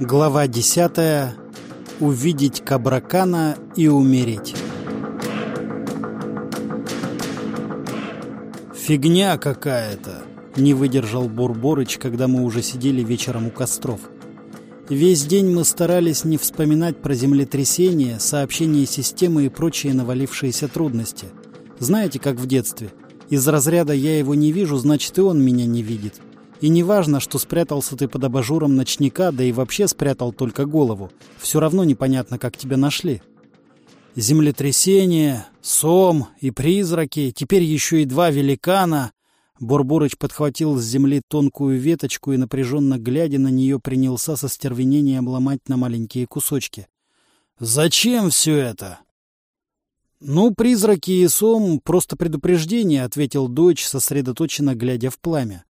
Глава 10. Увидеть Кабракана и умереть. «Фигня какая-то!» — не выдержал Бурборыч, когда мы уже сидели вечером у костров. Весь день мы старались не вспоминать про землетрясение, сообщение системы и прочие навалившиеся трудности. Знаете, как в детстве. Из разряда «я его не вижу, значит и он меня не видит». И не важно, что спрятался ты под абажуром ночника, да и вообще спрятал только голову. Все равно непонятно, как тебя нашли. Землетрясение, сом и призраки, теперь еще и два великана. Бурбурыч подхватил с земли тонкую веточку и, напряженно глядя на нее, принялся со стервенением ломать на маленькие кусочки. «Зачем все это?» «Ну, призраки и сом — просто предупреждение», — ответил дочь, сосредоточенно глядя в пламя.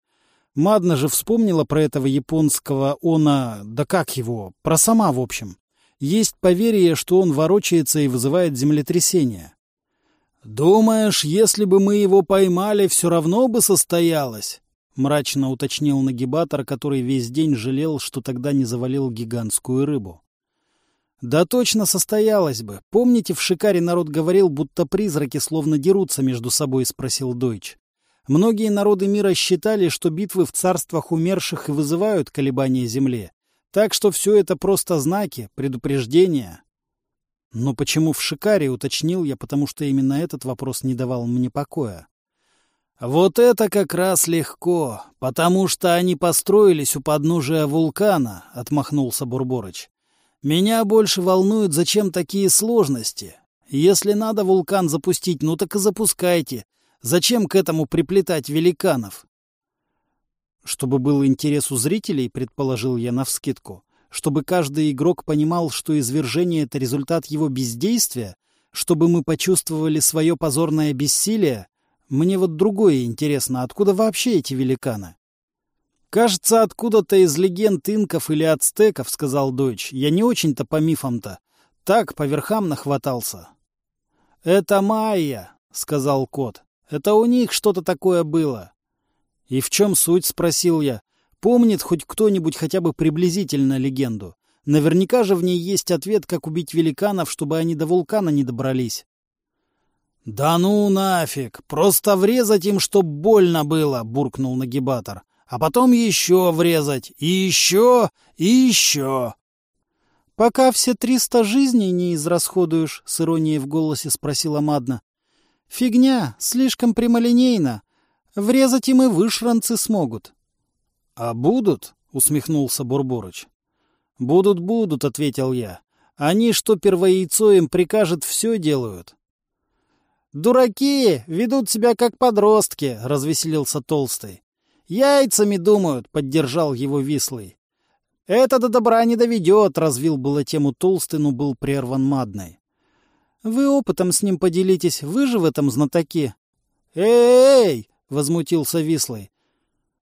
Мадна же вспомнила про этого японского она, да как его, про сама в общем. Есть поверье, что он ворочается и вызывает землетрясение. «Думаешь, если бы мы его поймали, все равно бы состоялось?» — мрачно уточнил нагибатор, который весь день жалел, что тогда не завалил гигантскую рыбу. «Да точно состоялось бы. Помните, в Шикаре народ говорил, будто призраки словно дерутся между собой?» — спросил Дойч. Многие народы мира считали, что битвы в царствах умерших и вызывают колебания Земли. Так что все это просто знаки, предупреждения. Но почему в Шикаре, уточнил я, потому что именно этот вопрос не давал мне покоя. Вот это как раз легко, потому что они построились у подножия вулкана, отмахнулся Бурборыч. Меня больше волнует, зачем такие сложности. Если надо вулкан запустить, ну так и запускайте. Зачем к этому приплетать великанов? Чтобы был интерес у зрителей, предположил я навскидку. Чтобы каждый игрок понимал, что извержение — это результат его бездействия, чтобы мы почувствовали свое позорное бессилие. Мне вот другое интересно, откуда вообще эти великаны? «Кажется, откуда-то из легенд инков или ацтеков», — сказал Дойч. «Я не очень-то по мифам-то. Так, по верхам нахватался». «Это майя», — сказал кот. Это у них что-то такое было. — И в чем суть? — спросил я. — Помнит хоть кто-нибудь хотя бы приблизительно легенду? Наверняка же в ней есть ответ, как убить великанов, чтобы они до вулкана не добрались. — Да ну нафиг! Просто врезать им, чтоб больно было! — буркнул нагибатор. — А потом еще врезать! И еще! И еще! — Пока все триста жизней не израсходуешь, — с иронией в голосе спросила Мадна. Фигня, слишком прямолинейно. Врезать им и вышранцы смогут. — А будут? — усмехнулся Бурборыч. — Будут, будут, — ответил я. Они, что первояйцо им прикажет, все делают. — Дураки, ведут себя как подростки, — развеселился Толстый. — Яйцами думают, — поддержал его Вислый. — Это до добра не доведет, — развил было тему Толстый, но был прерван Мадной. Вы опытом с ним поделитесь, вы же в этом знатоки. «Эй!» — возмутился Вислый.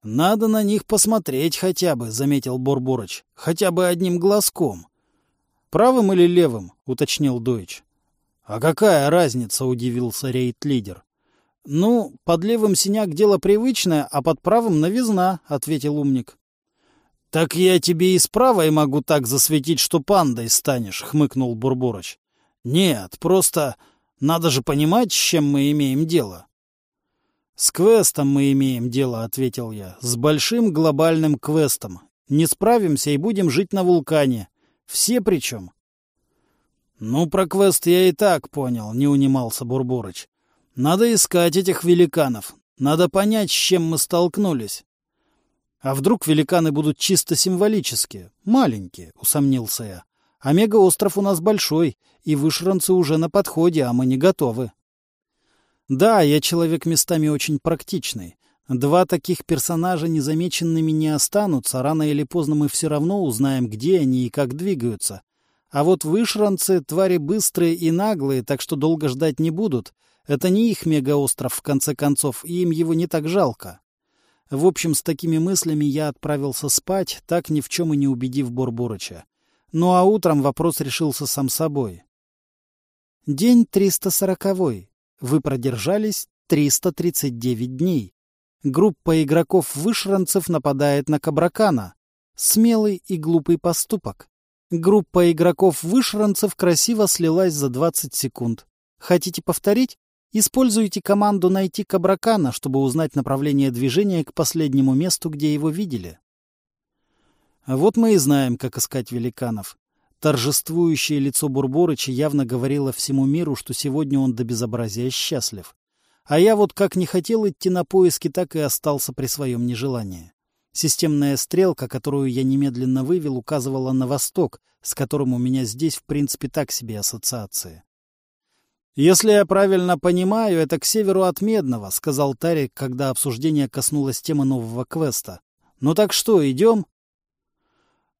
«Надо на них посмотреть хотя бы», — заметил Борборыч. «Хотя бы одним глазком». «Правым или левым?» — уточнил Дойч. «А какая разница?» — удивился рейд-лидер. «Ну, под левым синяк дело привычное, а под правым новизна», — ответил умник. «Так я тебе и с правой могу так засветить, что пандой станешь», — хмыкнул Бурборыч. Нет, просто надо же понимать, с чем мы имеем дело. С квестом мы имеем дело, ответил я. С большим глобальным квестом. Не справимся и будем жить на вулкане. Все причем. Ну, про квест я и так понял, не унимался Бурборыч. Надо искать этих великанов. Надо понять, с чем мы столкнулись. А вдруг великаны будут чисто символические, маленькие, усомнился я. Омега-остров у нас большой, и вышранцы уже на подходе, а мы не готовы. Да, я человек местами очень практичный. Два таких персонажа незамеченными не останутся, рано или поздно мы все равно узнаем, где они и как двигаются. А вот вышранцы — твари быстрые и наглые, так что долго ждать не будут. Это не их мегаостров, в конце концов, и им его не так жалко. В общем, с такими мыслями я отправился спать, так ни в чем и не убедив Борборыча. Ну а утром вопрос решился сам собой. День 340. Вы продержались 339 дней. Группа игроков-вышранцев нападает на Кабракана. Смелый и глупый поступок. Группа игроков-вышранцев красиво слилась за 20 секунд. Хотите повторить? Используйте команду «Найти Кабракана», чтобы узнать направление движения к последнему месту, где его видели. Вот мы и знаем, как искать великанов. Торжествующее лицо Бурборыча явно говорило всему миру, что сегодня он до безобразия счастлив. А я вот как не хотел идти на поиски, так и остался при своем нежелании. Системная стрелка, которую я немедленно вывел, указывала на восток, с которым у меня здесь, в принципе, так себе ассоциации. «Если я правильно понимаю, это к северу от Медного», — сказал Тарик, когда обсуждение коснулось темы нового квеста. «Ну так что, идем?»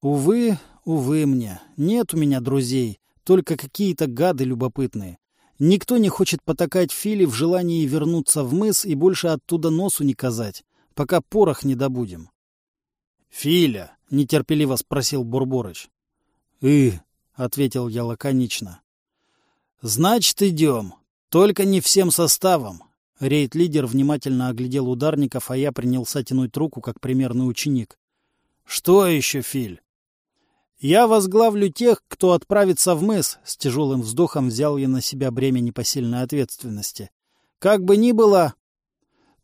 «Увы, увы мне. Нет у меня друзей, только какие-то гады любопытные. Никто не хочет потакать Филе в желании вернуться в мыс и больше оттуда носу не казать, пока порох не добудем. «Филя!» — нетерпеливо спросил Бурборыч. «И!» — ответил я лаконично. «Значит, идем. Только не всем составом». Рейд-лидер внимательно оглядел ударников, а я принялся тянуть руку, как примерный ученик. «Что еще, Филь?» «Я возглавлю тех, кто отправится в мыс», — с тяжелым вздохом взял я на себя бремя непосильной ответственности. «Как бы ни было,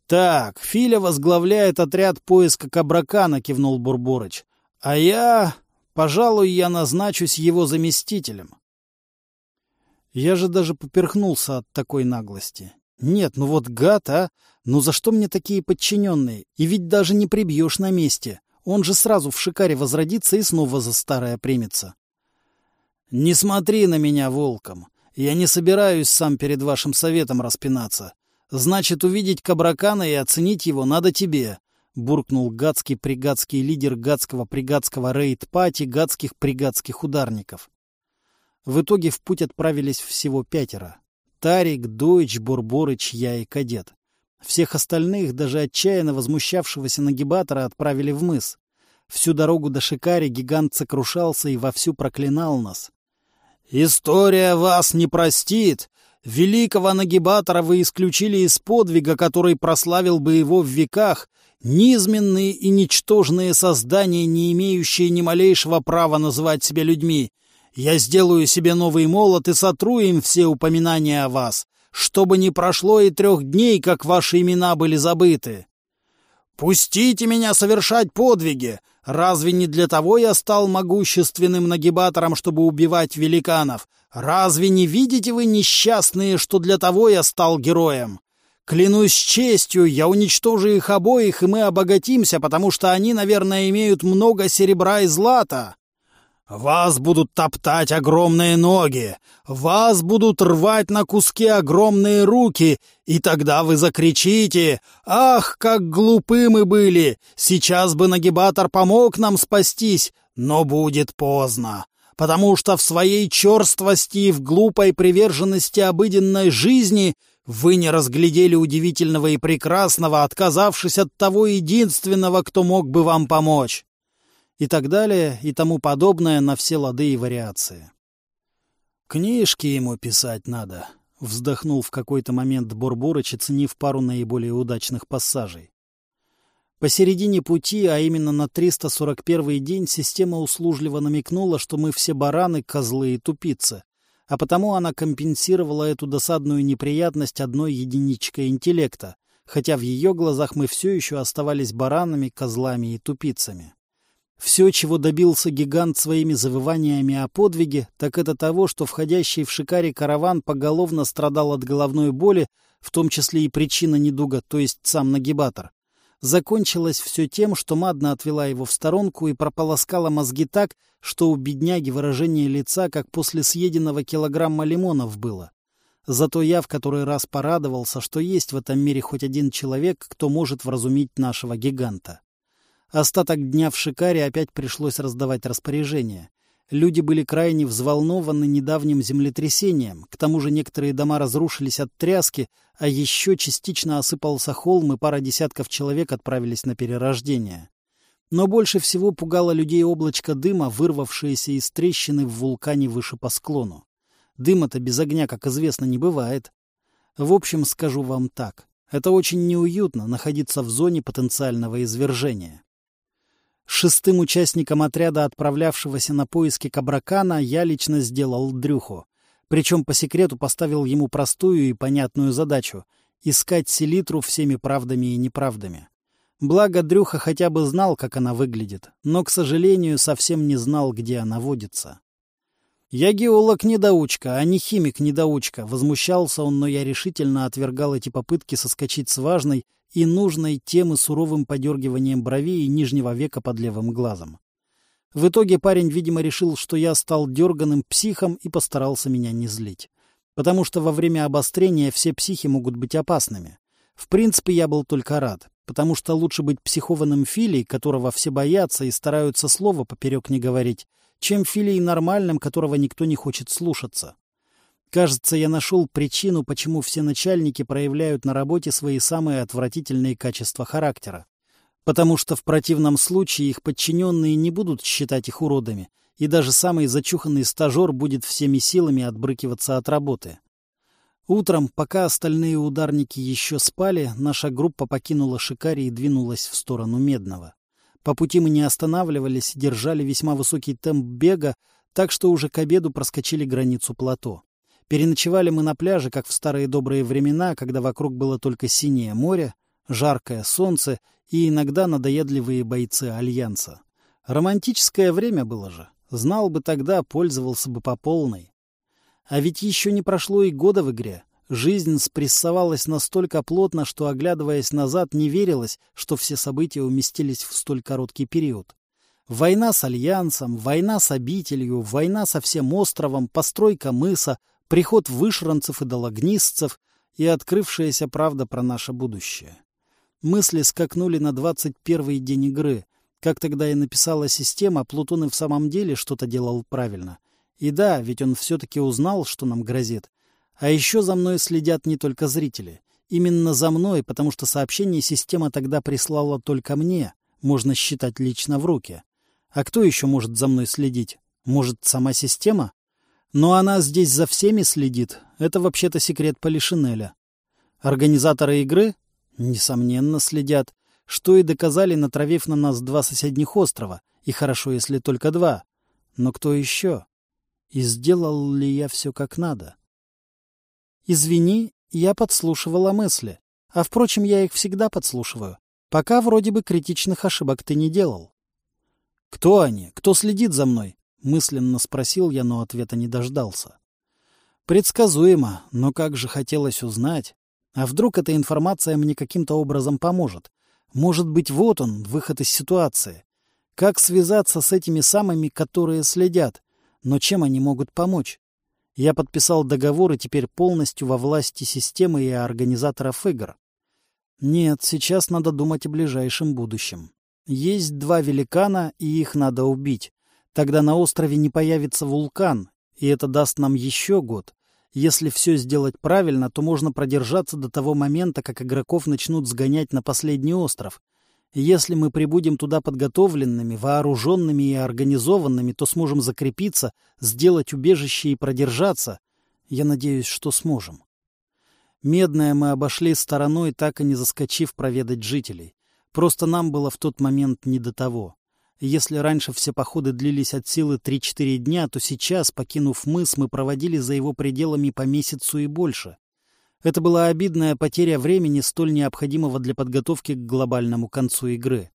«Так, Филя возглавляет отряд поиска Кабракана», — кивнул Бурборыч. «А я... Пожалуй, я назначусь его заместителем». Я же даже поперхнулся от такой наглости. Нет, ну вот гад, а! Ну за что мне такие подчиненные? И ведь даже не прибьешь на месте. Он же сразу в шикаре возродится и снова за старое примется. «Не смотри на меня волком. Я не собираюсь сам перед вашим советом распинаться. Значит, увидеть Кабракана и оценить его надо тебе, — буркнул гадский-пригадский лидер гадского-пригадского рейд-пати гадских-пригадских ударников. В итоге в путь отправились всего пятеро. Тарик, Дойч, Бурборыч, я и Кадет. Всех остальных, даже отчаянно возмущавшегося нагибатора, отправили в мыс. Всю дорогу до Шикари гигант сокрушался и вовсю проклинал нас. «История вас не простит, Великого нагибатора вы исключили из подвига, который прославил бы его в веках, низменные и ничтожные создания, не имеющие ни малейшего права называть себя людьми. Я сделаю себе новый молот и сотру им все упоминания о вас, чтобы не прошло и трех дней, как ваши имена были забыты. Пустите меня совершать подвиги! Разве не для того я стал могущественным нагибатором, чтобы убивать великанов? Разве не видите вы, несчастные, что для того я стал героем? Клянусь честью, я уничтожу их обоих, и мы обогатимся, потому что они, наверное, имеют много серебра и злата. Вас будут топтать огромные ноги, вас будут рвать на куски огромные руки, и тогда вы закричите «Ах, как глупы мы были! Сейчас бы нагибатор помог нам спастись, но будет поздно, потому что в своей черствости и в глупой приверженности обыденной жизни вы не разглядели удивительного и прекрасного, отказавшись от того единственного, кто мог бы вам помочь» и так далее, и тому подобное на все лады и вариации. «Книжки ему писать надо», — вздохнул в какой-то момент Бурбурыч, оценив пару наиболее удачных пассажей. Посередине пути, а именно на 341 день, система услужливо намекнула, что мы все бараны, козлы и тупицы, а потому она компенсировала эту досадную неприятность одной единичкой интеллекта, хотя в ее глазах мы все еще оставались баранами, козлами и тупицами. Все, чего добился гигант своими завываниями о подвиге, так это того, что входящий в шикаре караван поголовно страдал от головной боли, в том числе и причина недуга, то есть сам нагибатор. Закончилось все тем, что Мадна отвела его в сторонку и прополоскала мозги так, что у бедняги выражение лица, как после съеденного килограмма лимонов было. Зато я в который раз порадовался, что есть в этом мире хоть один человек, кто может вразумить нашего гиганта. Остаток дня в Шикаре опять пришлось раздавать распоряжения. Люди были крайне взволнованы недавним землетрясением, к тому же некоторые дома разрушились от тряски, а еще частично осыпался холм, и пара десятков человек отправились на перерождение. Но больше всего пугало людей облачко дыма, вырвавшееся из трещины в вулкане выше по склону. Дыма-то без огня, как известно, не бывает. В общем, скажу вам так. Это очень неуютно находиться в зоне потенциального извержения. Шестым участником отряда, отправлявшегося на поиски Кабракана, я лично сделал Дрюху. Причем по секрету поставил ему простую и понятную задачу — искать селитру всеми правдами и неправдами. Благо, Дрюха хотя бы знал, как она выглядит, но, к сожалению, совсем не знал, где она водится. «Я геолог-недоучка, а не химик-недоучка», — возмущался он, но я решительно отвергал эти попытки соскочить с важной и нужной темы суровым подергиванием бровей и нижнего века под левым глазом. В итоге парень, видимо, решил, что я стал дерганым психом и постарался меня не злить. Потому что во время обострения все психи могут быть опасными. В принципе, я был только рад, потому что лучше быть психованным филей, которого все боятся и стараются слова поперек не говорить, чем филей нормальным, которого никто не хочет слушаться. Кажется, я нашел причину, почему все начальники проявляют на работе свои самые отвратительные качества характера. Потому что в противном случае их подчиненные не будут считать их уродами, и даже самый зачуханный стажер будет всеми силами отбрыкиваться от работы. Утром, пока остальные ударники еще спали, наша группа покинула Шикари и двинулась в сторону Медного. По пути мы не останавливались, держали весьма высокий темп бега, так что уже к обеду проскочили границу плато. Переночевали мы на пляже, как в старые добрые времена, когда вокруг было только синее море, жаркое солнце и иногда надоедливые бойцы Альянса. Романтическое время было же. Знал бы тогда, пользовался бы по полной. А ведь еще не прошло и года в игре. Жизнь спрессовалась настолько плотно, что, оглядываясь назад, не верилось, что все события уместились в столь короткий период. Война с Альянсом, война с обителью, война со всем островом, постройка мыса, приход вышранцев и дологнистцев и открывшаяся правда про наше будущее. Мысли скакнули на двадцать первый день игры. Как тогда и написала система, Плутон и в самом деле что-то делал правильно. И да, ведь он все-таки узнал, что нам грозит. А еще за мной следят не только зрители. Именно за мной, потому что сообщение система тогда прислала только мне, можно считать лично в руки. А кто еще может за мной следить? Может, сама система? Но она здесь за всеми следит. Это вообще-то секрет Полишинеля. Организаторы игры? Несомненно, следят. Что и доказали, натравив на нас два соседних острова. И хорошо, если только два. Но кто еще? И сделал ли я все как надо? Извини, я подслушивала мысли. А, впрочем, я их всегда подслушиваю. Пока вроде бы критичных ошибок ты не делал. Кто они? Кто следит за мной? Мысленно спросил я, но ответа не дождался. Предсказуемо, но как же хотелось узнать. А вдруг эта информация мне каким-то образом поможет? Может быть, вот он, выход из ситуации. Как связаться с этими самыми, которые следят? Но чем они могут помочь? Я подписал договор и теперь полностью во власти системы и организаторов игр. Нет, сейчас надо думать о ближайшем будущем. Есть два великана, и их надо убить. Тогда на острове не появится вулкан, и это даст нам еще год. Если все сделать правильно, то можно продержаться до того момента, как игроков начнут сгонять на последний остров. Если мы прибудем туда подготовленными, вооруженными и организованными, то сможем закрепиться, сделать убежище и продержаться. Я надеюсь, что сможем. Медное мы обошли стороной, так и не заскочив проведать жителей. Просто нам было в тот момент не до того. Если раньше все походы длились от силы 3-4 дня, то сейчас, покинув мыс, мы проводили за его пределами по месяцу и больше. Это была обидная потеря времени, столь необходимого для подготовки к глобальному концу игры.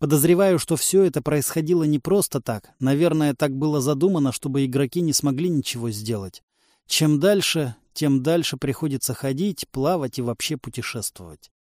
Подозреваю, что все это происходило не просто так. Наверное, так было задумано, чтобы игроки не смогли ничего сделать. Чем дальше, тем дальше приходится ходить, плавать и вообще путешествовать.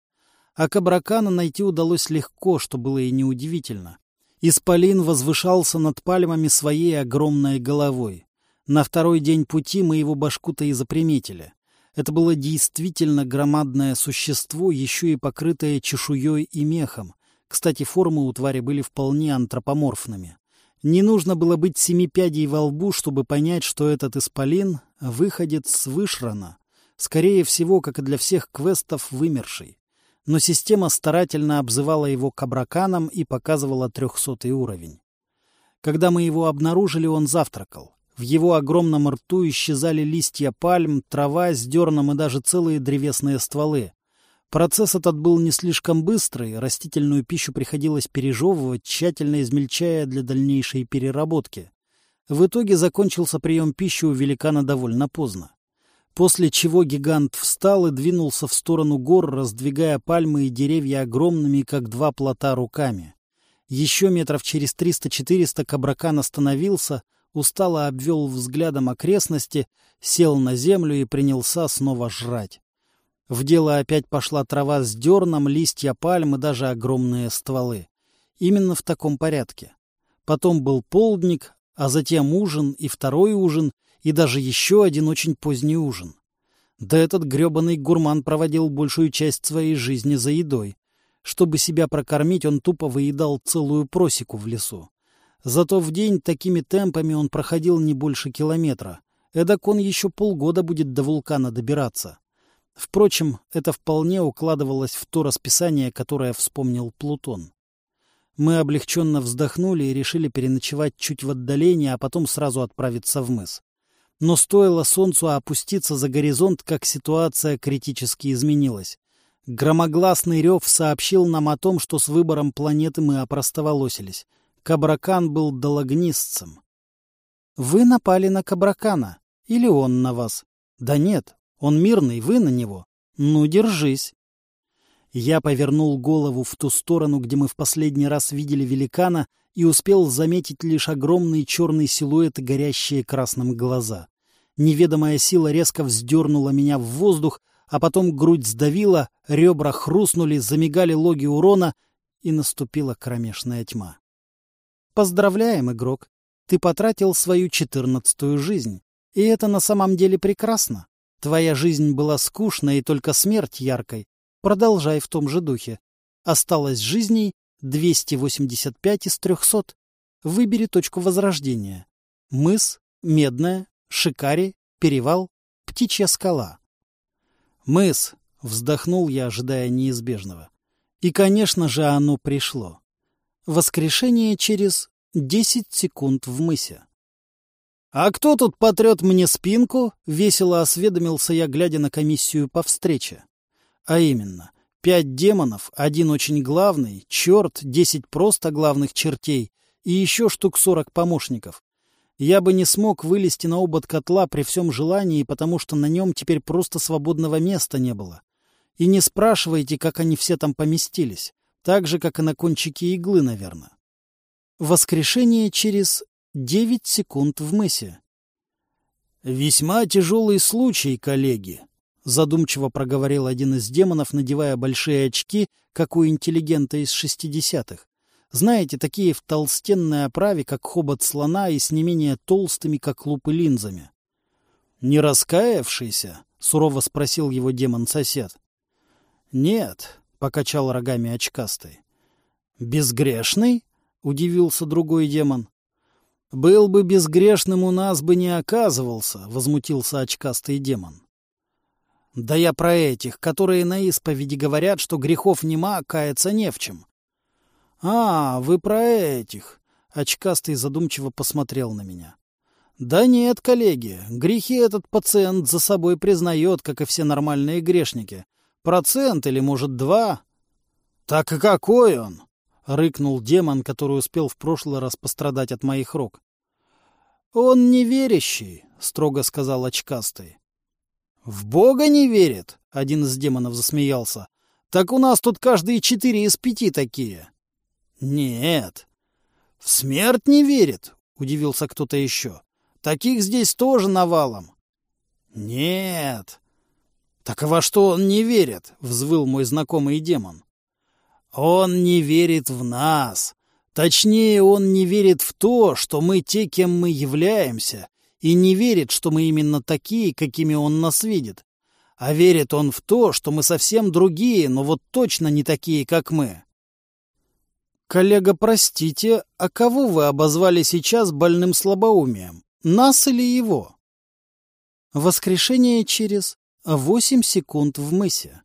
А Кабракана найти удалось легко, что было и неудивительно. Исполин возвышался над пальмами своей огромной головой. На второй день пути мы его башку-то и заприметили. Это было действительно громадное существо, еще и покрытое чешуей и мехом. Кстати, формы у твари были вполне антропоморфными. Не нужно было быть семи пядей во лбу, чтобы понять, что этот исполин — выходец с вышрана. Скорее всего, как и для всех квестов, вымерший. Но система старательно обзывала его кабраканом и показывала трехсотый уровень. Когда мы его обнаружили, он завтракал. В его огромном рту исчезали листья пальм, трава с дерном и даже целые древесные стволы. Процесс этот был не слишком быстрый, растительную пищу приходилось пережевывать, тщательно измельчая для дальнейшей переработки. В итоге закончился прием пищи у великана довольно поздно. После чего гигант встал и двинулся в сторону гор, раздвигая пальмы и деревья огромными, как два плота, руками. Еще метров через триста-четыреста Кабракан остановился, устало обвел взглядом окрестности, сел на землю и принялся снова жрать. В дело опять пошла трава с дерном, листья пальмы, даже огромные стволы. Именно в таком порядке. Потом был полдник, а затем ужин и второй ужин, и даже еще один очень поздний ужин. Да этот гребаный гурман проводил большую часть своей жизни за едой. Чтобы себя прокормить, он тупо выедал целую просеку в лесу. Зато в день такими темпами он проходил не больше километра. Эдак он еще полгода будет до вулкана добираться. Впрочем, это вполне укладывалось в то расписание, которое вспомнил Плутон. Мы облегченно вздохнули и решили переночевать чуть в отдалении, а потом сразу отправиться в мыс. Но стоило солнцу опуститься за горизонт, как ситуация критически изменилась. Громогласный рев сообщил нам о том, что с выбором планеты мы опростоволосились. Кабракан был дологнистцем. «Вы напали на Кабракана. Или он на вас?» «Да нет, он мирный, вы на него. Ну, держись. Я повернул голову в ту сторону, где мы в последний раз видели великана, и успел заметить лишь огромный черный силуэт и горящие красным глаза. Неведомая сила резко вздернула меня в воздух, а потом грудь сдавила, ребра хрустнули, замигали логи урона, и наступила кромешная тьма. Поздравляем, игрок. Ты потратил свою четырнадцатую жизнь. И это на самом деле прекрасно. Твоя жизнь была скучной и только смерть яркой. Продолжай в том же духе. Осталось жизней 285 из 300. Выбери точку возрождения. Мыс, Медная, Шикари, Перевал, Птичья скала. Мыс, вздохнул я, ожидая неизбежного. И, конечно же, оно пришло. Воскрешение через 10 секунд в мысе. «А кто тут потрет мне спинку?» — весело осведомился я, глядя на комиссию по встрече. А именно, пять демонов, один очень главный, черт, десять просто главных чертей и еще штук сорок помощников. Я бы не смог вылезти на обод котла при всем желании, потому что на нем теперь просто свободного места не было. И не спрашивайте, как они все там поместились. Так же, как и на кончике иглы, наверное. Воскрешение через Девять секунд в мысе. «Весьма тяжелый случай, коллеги», — задумчиво проговорил один из демонов, надевая большие очки, как у интеллигента из шестидесятых. Знаете, такие в толстенной оправе, как хобот слона, и с не менее толстыми, как лупы, линзами. «Не раскаявшийся?» — сурово спросил его демон-сосед. «Нет», — покачал рогами очкастый. «Безгрешный?» — удивился другой демон. «Был бы безгрешным, у нас бы не оказывался», — возмутился очкастый демон. «Да я про этих, которые на исповеди говорят, что грехов нема, каяться не в чем». «А, вы про этих», — очкастый задумчиво посмотрел на меня. «Да нет, коллеги, грехи этот пациент за собой признает, как и все нормальные грешники. Процент или, может, два?» «Так и какой он?» — рыкнул демон, который успел в прошлый раз пострадать от моих рук. — Он неверящий, — строго сказал очкастый. — В Бога не верит? — один из демонов засмеялся. — Так у нас тут каждые четыре из пяти такие. — Нет. — В смерть не верит, — удивился кто-то еще. — Таких здесь тоже навалом. — Нет. — Так во что он не верит? — взвыл мой знакомый демон. Он не верит в нас. Точнее, он не верит в то, что мы те, кем мы являемся, и не верит, что мы именно такие, какими он нас видит. А верит он в то, что мы совсем другие, но вот точно не такие, как мы. Коллега, простите, а кого вы обозвали сейчас больным слабоумием? Нас или его? Воскрешение через восемь секунд в мысе.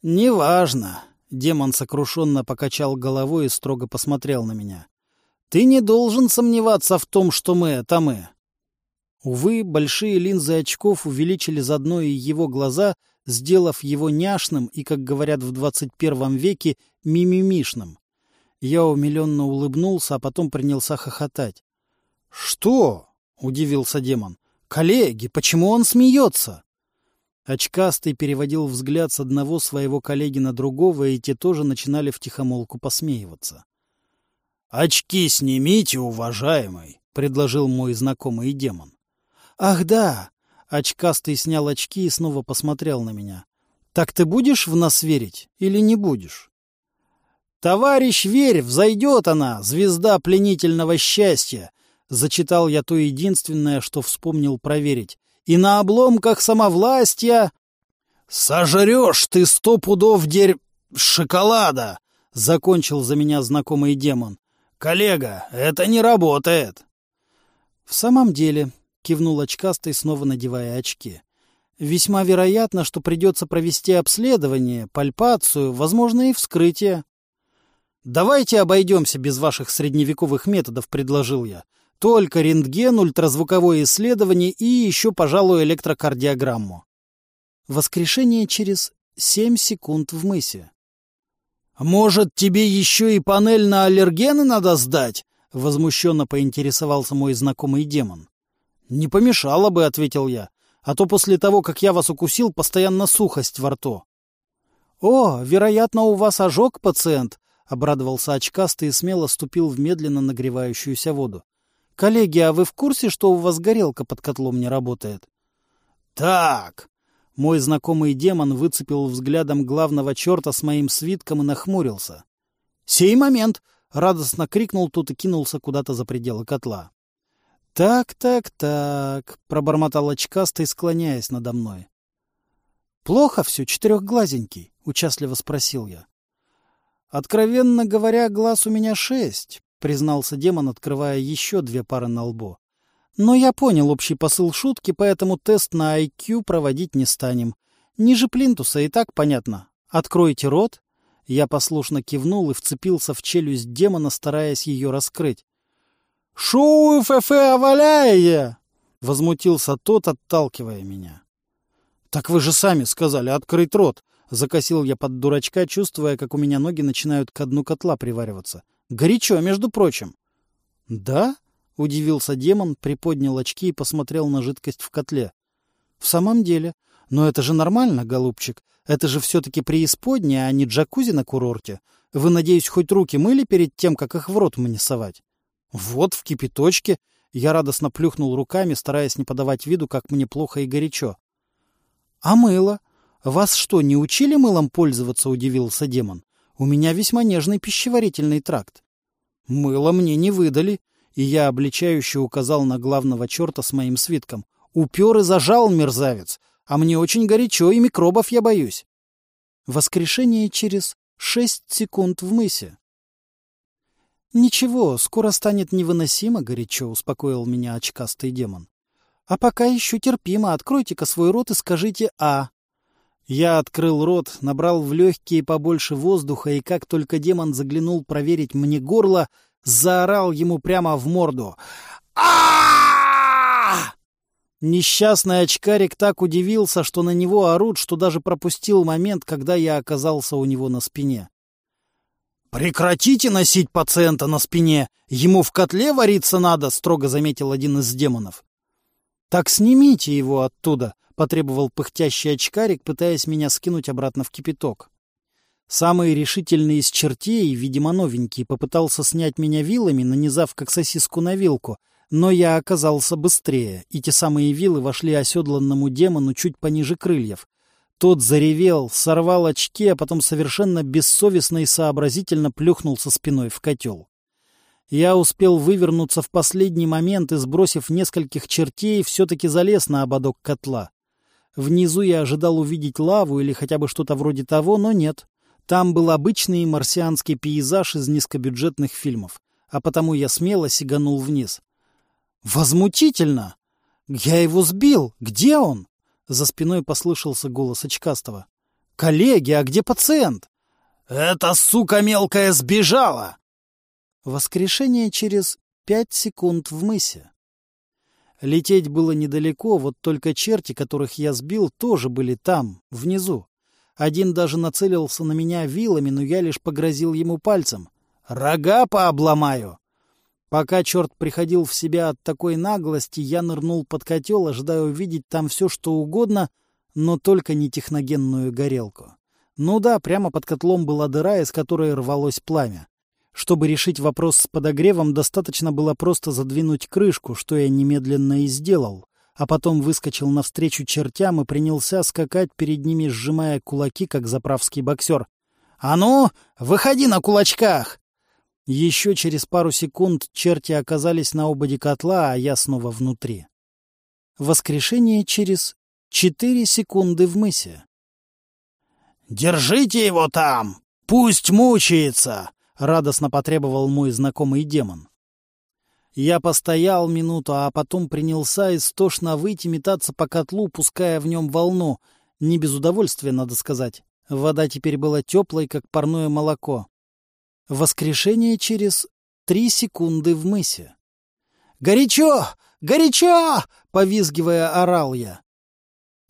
Неважно. Демон сокрушенно покачал головой и строго посмотрел на меня. «Ты не должен сомневаться в том, что мы — это мы». Увы, большие линзы очков увеличили заодно и его глаза, сделав его няшным и, как говорят в двадцать первом веке, мимимишным. Я умиленно улыбнулся, а потом принялся хохотать. — Что? — удивился демон. — Коллеги, почему он смеется? Очкастый переводил взгляд с одного своего коллеги на другого, и те тоже начинали втихомолку посмеиваться. — Очки снимите, уважаемый, — предложил мой знакомый демон. — Ах да! Очкастый снял очки и снова посмотрел на меня. — Так ты будешь в нас верить или не будешь? — Товарищ, верь, взойдет она, звезда пленительного счастья! — зачитал я то единственное, что вспомнил проверить и на обломках самовластия... — Сожрешь ты сто пудов дерь... шоколада! — закончил за меня знакомый демон. — Коллега, это не работает! — В самом деле, — кивнул очкастый, снова надевая очки, — весьма вероятно, что придется провести обследование, пальпацию, возможно, и вскрытие. — Давайте обойдемся без ваших средневековых методов, — предложил я. Только рентген, ультразвуковое исследование и еще, пожалуй, электрокардиограмму. Воскрешение через семь секунд в мысе. «Может, тебе еще и панель на аллергены надо сдать?» — возмущенно поинтересовался мой знакомый демон. «Не помешало бы», — ответил я, — «а то после того, как я вас укусил, постоянно сухость во рту». «О, вероятно, у вас ожог, пациент», — обрадовался очкастый и смело ступил в медленно нагревающуюся воду. «Коллеги, а вы в курсе, что у вас горелка под котлом не работает?» «Так!» Мой знакомый демон выцепил взглядом главного черта с моим свитком и нахмурился. «Сей момент!» — радостно крикнул тут и кинулся куда-то за пределы котла. «Так, так, так», — пробормотал очкастый, склоняясь надо мной. «Плохо все, четырехглазенький?» — участливо спросил я. «Откровенно говоря, глаз у меня шесть признался демон, открывая еще две пары на лбу. Но я понял общий посыл шутки, поэтому тест на IQ проводить не станем. Ниже плинтуса и так понятно. Откройте рот. Я послушно кивнул и вцепился в челюсть демона, стараясь ее раскрыть. «Шоу ФФ оваляя!» — возмутился тот, отталкивая меня. «Так вы же сами сказали, открыть рот!» — закосил я под дурачка, чувствуя, как у меня ноги начинают к дну котла привариваться. Горячо, между прочим. — Да? — удивился демон, приподнял очки и посмотрел на жидкость в котле. — В самом деле. Но это же нормально, голубчик. Это же все-таки преисподняя, а не джакузи на курорте. Вы, надеюсь, хоть руки мыли перед тем, как их в рот мне совать? — Вот, в кипяточке. Я радостно плюхнул руками, стараясь не подавать виду, как мне плохо и горячо. — А мыло? Вас что, не учили мылом пользоваться? — удивился демон. У меня весьма нежный пищеварительный тракт. Мыло мне не выдали, и я обличающе указал на главного черта с моим свитком. Упер и зажал мерзавец, а мне очень горячо, и микробов я боюсь. Воскрешение через шесть секунд в мысе. «Ничего, скоро станет невыносимо горячо», — успокоил меня очкастый демон. «А пока еще терпимо. Откройте-ка свой рот и скажите «А». Я открыл рот, набрал в легкие побольше воздуха, и как только демон заглянул проверить мне горло, заорал ему прямо в морду. а Несчастный очкарик так удивился, что на него орут, что даже пропустил момент, когда я оказался у него на спине. «Прекратите носить пациента на спине! Ему в котле вариться надо!» — строго заметил один из демонов. «Так снимите его оттуда!» — потребовал пыхтящий очкарик, пытаясь меня скинуть обратно в кипяток. Самый решительный из чертей, видимо, новенький, попытался снять меня вилами, нанизав как сосиску на вилку, но я оказался быстрее, и те самые вилы вошли оседланному демону чуть пониже крыльев. Тот заревел, сорвал очки, а потом совершенно бессовестно и сообразительно плюхнулся спиной в котел. Я успел вывернуться в последний момент и, сбросив нескольких чертей, все-таки залез на ободок котла. Внизу я ожидал увидеть лаву или хотя бы что-то вроде того, но нет. Там был обычный марсианский пейзаж из низкобюджетных фильмов, а потому я смело сиганул вниз. «Возмутительно! Я его сбил! Где он?» За спиной послышался голос очкастого. «Коллеги, а где пациент?» «Эта сука мелкая сбежала!» Воскрешение через пять секунд в мысе. Лететь было недалеко, вот только черти, которых я сбил, тоже были там, внизу. Один даже нацелился на меня вилами, но я лишь погрозил ему пальцем. «Рога пообломаю!» Пока черт приходил в себя от такой наглости, я нырнул под котел, ожидая увидеть там все, что угодно, но только не техногенную горелку. Ну да, прямо под котлом была дыра, из которой рвалось пламя. Чтобы решить вопрос с подогревом, достаточно было просто задвинуть крышку, что я немедленно и сделал, а потом выскочил навстречу чертям и принялся скакать перед ними, сжимая кулаки, как заправский боксер. «А ну, выходи на кулачках!» Еще через пару секунд черти оказались на ободе котла, а я снова внутри. Воскрешение через четыре секунды в мысе. «Держите его там! Пусть мучается!» — радостно потребовал мой знакомый демон. Я постоял минуту, а потом принялся истошно выйти метаться по котлу, пуская в нем волну. Не без удовольствия, надо сказать. Вода теперь была теплой, как парное молоко. Воскрешение через три секунды в мысе. «Горячо! Горячо!» — повизгивая, орал я.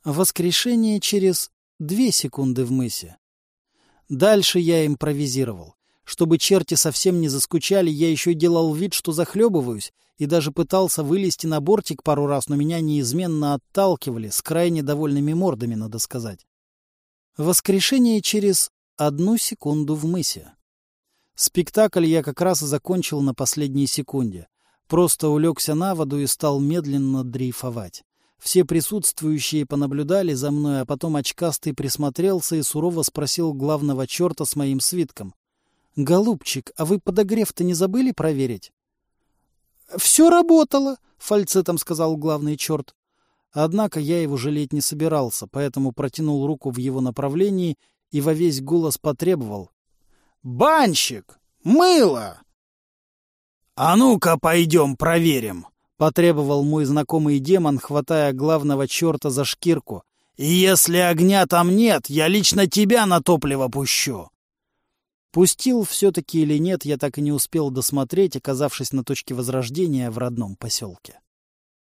Воскрешение через две секунды в мысе. Дальше я импровизировал. Чтобы черти совсем не заскучали, я еще делал вид, что захлебываюсь, и даже пытался вылезти на бортик пару раз, но меня неизменно отталкивали, с крайне довольными мордами, надо сказать. Воскрешение через одну секунду в мысе. Спектакль я как раз и закончил на последней секунде. Просто улегся на воду и стал медленно дрейфовать. Все присутствующие понаблюдали за мной, а потом очкастый присмотрелся и сурово спросил главного черта с моим свитком. — Голубчик, а вы подогрев-то не забыли проверить? — Все работало, — фальцетом сказал главный черт. Однако я его жалеть не собирался, поэтому протянул руку в его направлении и во весь голос потребовал. — Банщик! Мыло! — А ну-ка пойдем проверим! потребовал мой знакомый демон, хватая главного черта за шкирку. «И если огня там нет, я лично тебя на топливо пущу!» Пустил все-таки или нет, я так и не успел досмотреть, оказавшись на точке возрождения в родном поселке.